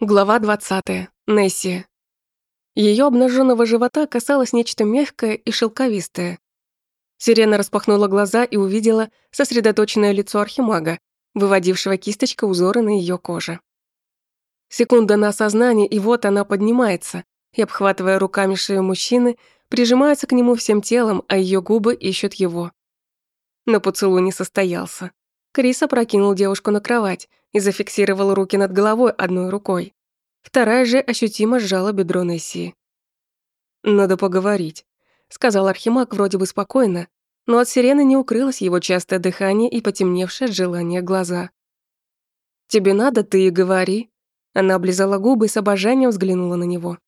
Глава 20. Несси. Ее обнаженного живота касалось нечто мягкое и шелковистое. Сирена распахнула глаза и увидела сосредоточенное лицо архимага, выводившего кисточка узоры на ее коже. Секунда на осознание, и вот она поднимается, и, обхватывая руками шею мужчины, прижимается к нему всем телом, а ее губы ищут его. Но поцелуй не состоялся. Крис опрокинул девушку на кровать и зафиксировал руки над головой одной рукой. Вторая же ощутимо сжала бедро Несси. «Надо поговорить», — сказал Архимаг вроде бы спокойно, но от сирены не укрылось его частое дыхание и потемневшее от желания глаза. «Тебе надо, ты и говори». Она облизала губы и с обожанием взглянула на него.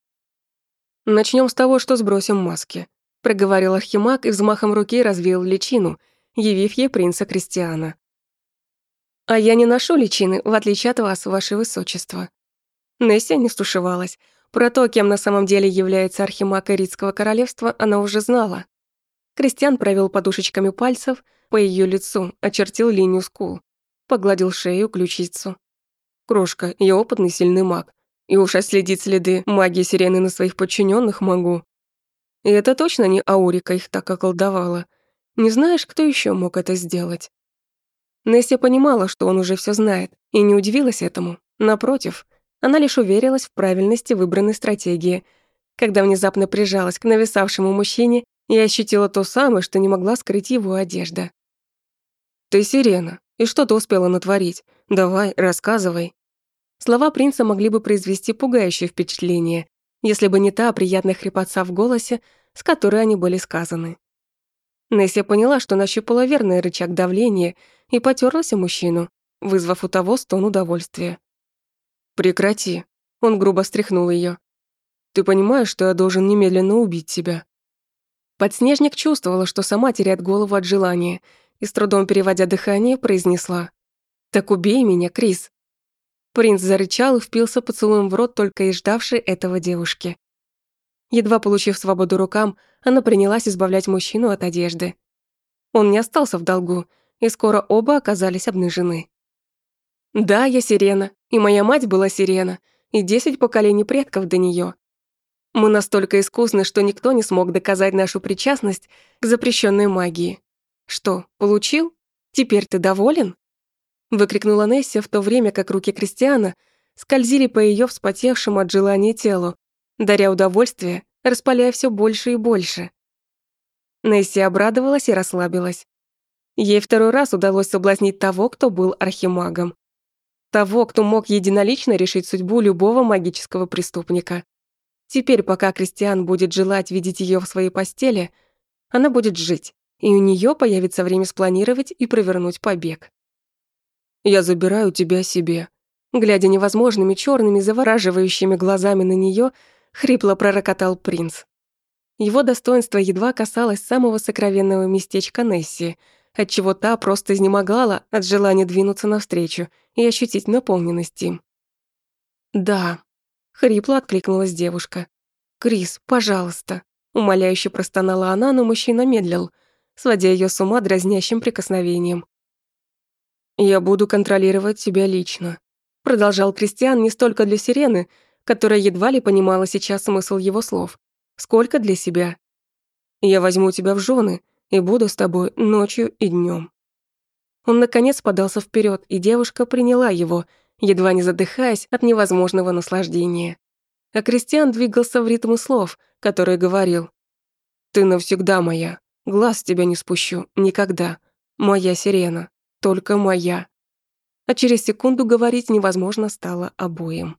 Начнем с того, что сбросим маски», — проговорил Архимаг и взмахом руки развеял личину, явив ей принца Кристиана. «А я не ношу личины, в отличие от вас, ваше высочество». Несси не стушевалась. Про то, кем на самом деле является архимаг Иритского королевства, она уже знала. Кристиан провел подушечками пальцев по ее лицу, очертил линию скул, погладил шею, ключицу. «Крошка, я опытный сильный маг, и уж отследить следы магии сирены на своих подчиненных могу. И это точно не Аурика их так околдовала. Не знаешь, кто еще мог это сделать?» Несси понимала, что он уже все знает, и не удивилась этому. Напротив, она лишь уверилась в правильности выбранной стратегии, когда внезапно прижалась к нависавшему мужчине и ощутила то самое, что не могла скрыть его одежда. «Ты сирена, и что ты успела натворить? Давай, рассказывай». Слова принца могли бы произвести пугающее впечатление, если бы не та приятная хрипотца в голосе, с которой они были сказаны. Несsia поняла, что нащупала верный рычаг давления и потерлась о мужчину, вызвав у того стон удовольствия. «Прекрати», — он грубо стряхнул ее. «Ты понимаешь, что я должен немедленно убить тебя?» Подснежник чувствовала, что сама теряет голову от желания, и с трудом переводя дыхание, произнесла. «Так убей меня, Крис». Принц зарычал и впился поцелуем в рот только и ждавшей этого девушки. Едва получив свободу рукам, она принялась избавлять мужчину от одежды. Он не остался в долгу, и скоро оба оказались обнажены. Да, я сирена, и моя мать была сирена, и десять поколений предков до нее. Мы настолько искусны, что никто не смог доказать нашу причастность к запрещенной магии. Что, получил? Теперь ты доволен? Выкрикнула Несси в то время, как руки Кристиана скользили по ее вспотевшему от желания телу, даря удовольствие, распаляя все больше и больше. Несси обрадовалась и расслабилась. Ей второй раз удалось соблазнить того, кто был архимагом. Того, кто мог единолично решить судьбу любого магического преступника. Теперь, пока Кристиан будет желать видеть ее в своей постели, она будет жить, и у нее появится время спланировать и провернуть побег. «Я забираю тебя себе», глядя невозможными черными завораживающими глазами на нее, хрипло пророкотал принц. Его достоинство едва касалось самого сокровенного местечка Несси, отчего та просто изнемогала от желания двинуться навстречу и ощутить наполненность им. «Да», — хрипло откликнулась девушка. «Крис, пожалуйста», — умоляюще простонала она, но мужчина медлил, сводя ее с ума дразнящим прикосновением. «Я буду контролировать тебя лично», — продолжал Кристиан не столько для Сирены, которая едва ли понимала сейчас смысл его слов, сколько для себя. «Я возьму тебя в жены и буду с тобой ночью и днем. Он, наконец, подался вперед, и девушка приняла его, едва не задыхаясь от невозможного наслаждения. А Кристиан двигался в ритм слов, которые говорил. «Ты навсегда моя, глаз с тебя не спущу, никогда. Моя сирена, только моя». А через секунду говорить невозможно стало обоим.